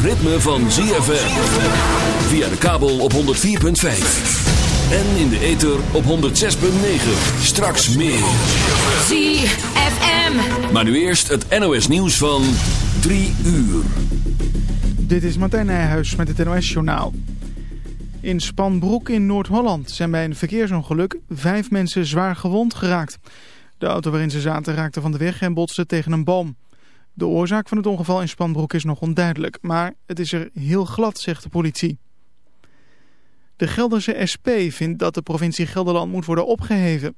het ritme van ZFM. Via de kabel op 104.5. En in de ether op 106.9. Straks meer. ZFM. Maar nu eerst het NOS nieuws van 3 uur. Dit is Martijn Nijhuis met het NOS-journaal. In Spanbroek in Noord-Holland zijn bij een verkeersongeluk vijf mensen zwaar gewond geraakt. De auto waarin ze zaten raakte van de weg en botste tegen een boom. De oorzaak van het ongeval in Spanbroek is nog onduidelijk, maar het is er heel glad, zegt de politie. De Gelderse SP vindt dat de provincie Gelderland moet worden opgeheven.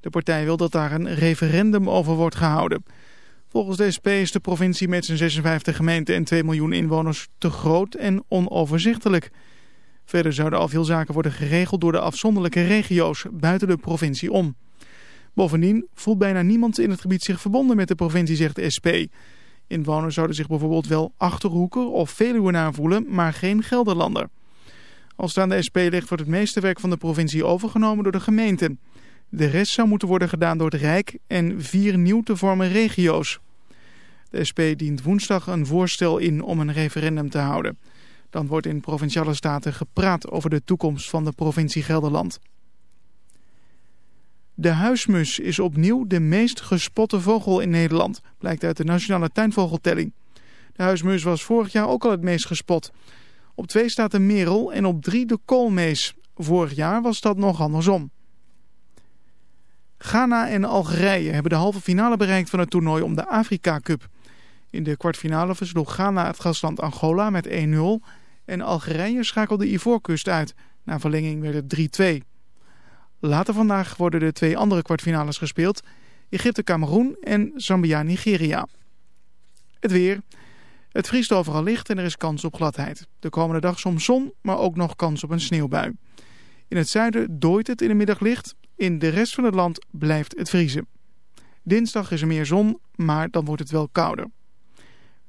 De partij wil dat daar een referendum over wordt gehouden. Volgens de SP is de provincie met zijn 56 gemeenten en 2 miljoen inwoners te groot en onoverzichtelijk. Verder zouden al veel zaken worden geregeld door de afzonderlijke regio's buiten de provincie om. Bovendien voelt bijna niemand in het gebied zich verbonden met de provincie, zegt de SP. Inwoners zouden zich bijvoorbeeld wel Achterhoeker of Veluwenaar voelen, maar geen Gelderlander. Als het aan de SP ligt, wordt het meeste werk van de provincie overgenomen door de gemeente. De rest zou moeten worden gedaan door het Rijk en vier nieuw te vormen regio's. De SP dient woensdag een voorstel in om een referendum te houden. Dan wordt in provinciale staten gepraat over de toekomst van de provincie Gelderland. De huismus is opnieuw de meest gespotte vogel in Nederland, blijkt uit de Nationale Tuinvogeltelling. De huismus was vorig jaar ook al het meest gespot. Op twee staat de merel en op drie de koolmees. Vorig jaar was dat nog andersom. Ghana en Algerije hebben de halve finale bereikt van het toernooi om de Afrika Cup. In de kwartfinale versloeg Ghana het gastland Angola met 1-0 en Algerije schakelde Ivoorkust uit. Na verlenging werd het 3-2. Later vandaag worden de twee andere kwartfinales gespeeld. Egypte-Cameroen en Zambia-Nigeria. Het weer. Het vriest overal licht en er is kans op gladheid. De komende dag soms zon, maar ook nog kans op een sneeuwbui. In het zuiden dooit het in de middag licht. In de rest van het land blijft het vriezen. Dinsdag is er meer zon, maar dan wordt het wel kouder.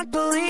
can't believe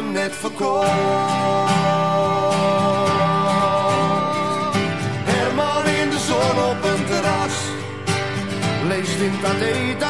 hem net verkocht. Herman in de zon op een terras, leest in dat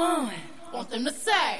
one. Want them to say.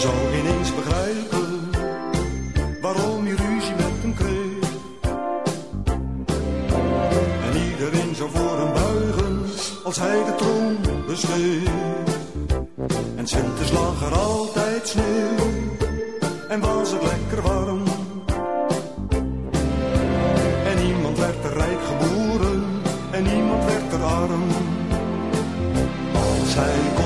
zou ineens begrijpen waarom je ruzie met hem kreeg. En iedereen zou voor hem buigen als hij de troon besteed. En Sintes lag er altijd sneeuw en was het lekker warm. En niemand werd er rijk geboren en niemand werd er arm. Als hij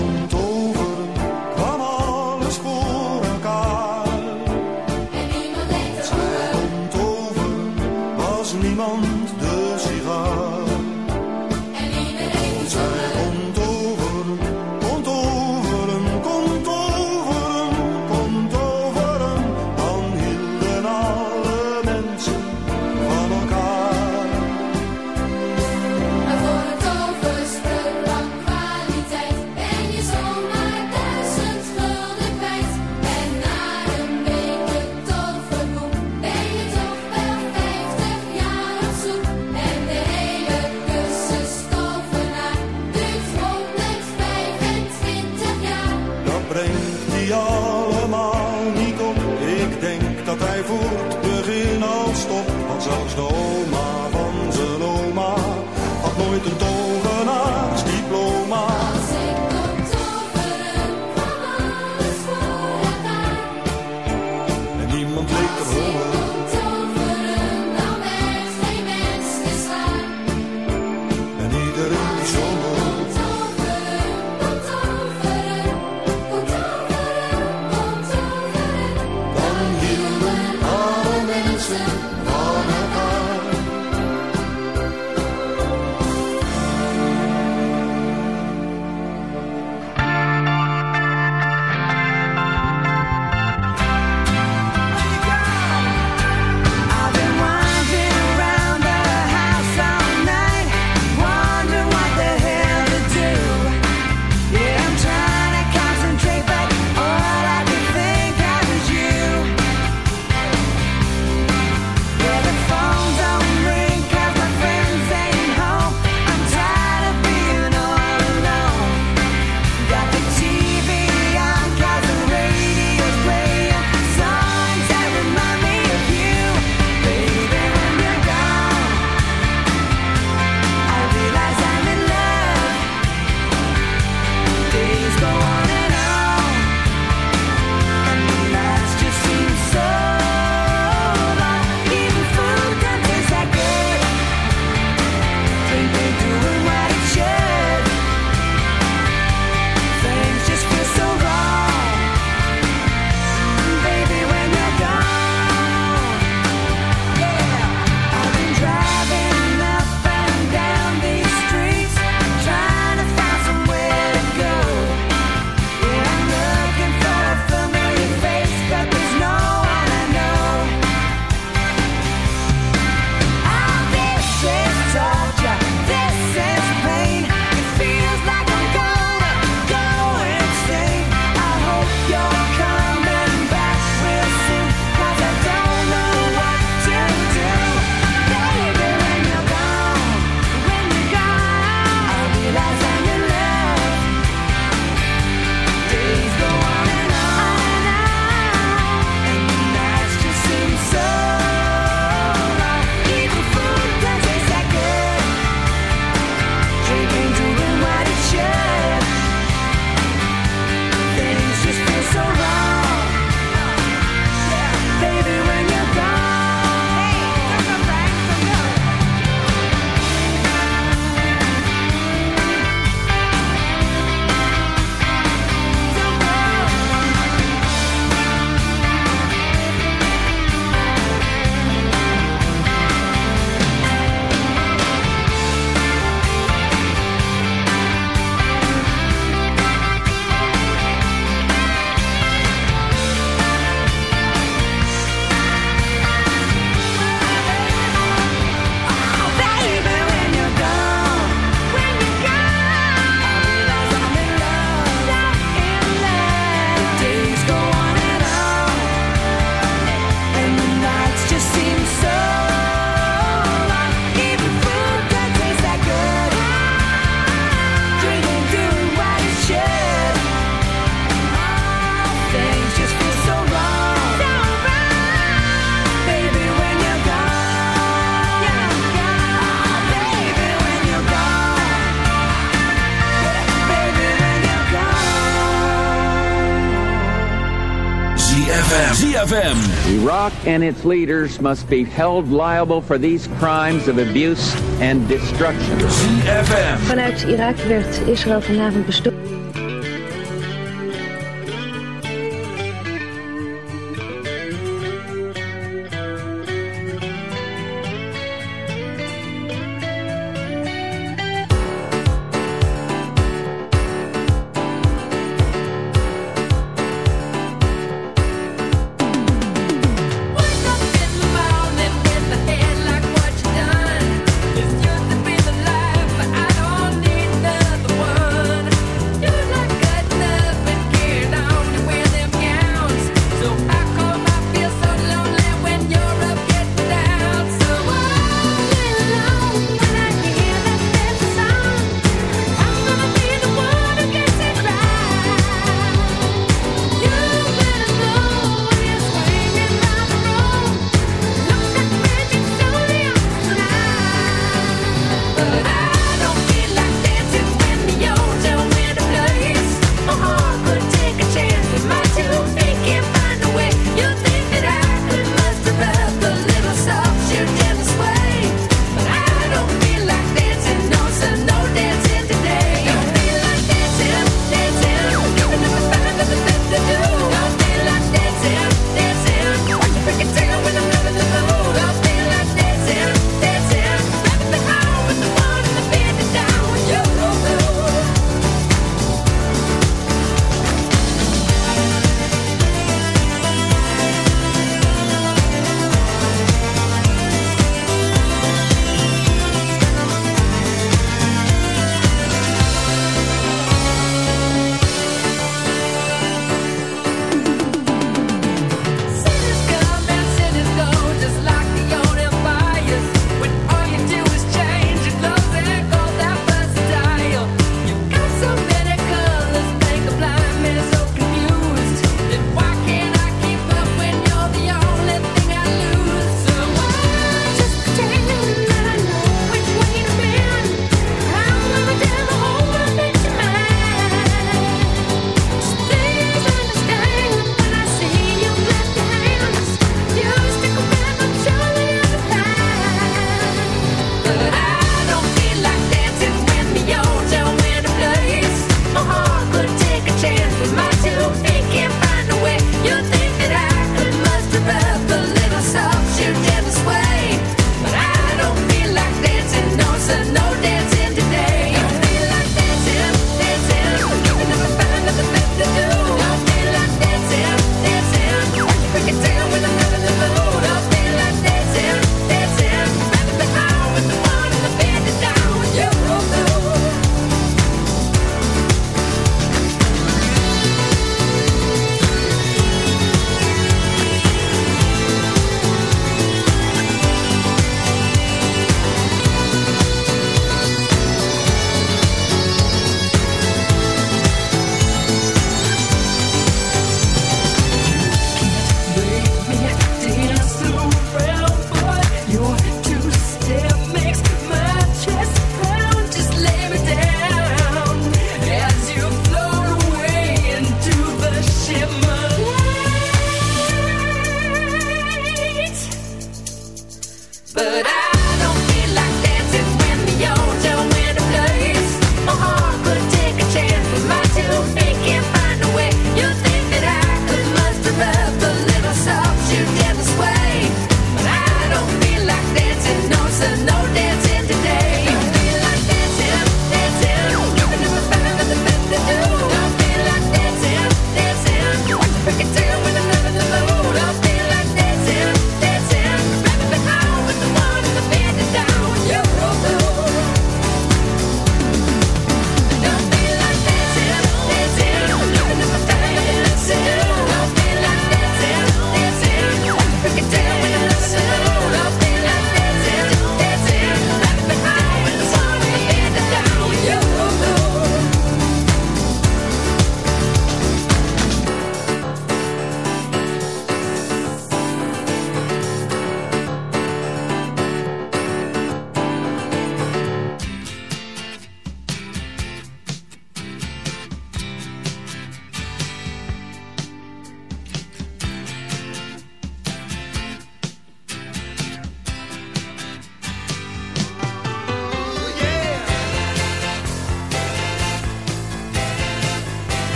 and its leaders must be held liable for these crimes of abuse and destruction. ZFM. Vanuit Irak werd Israël vanavond bestoken.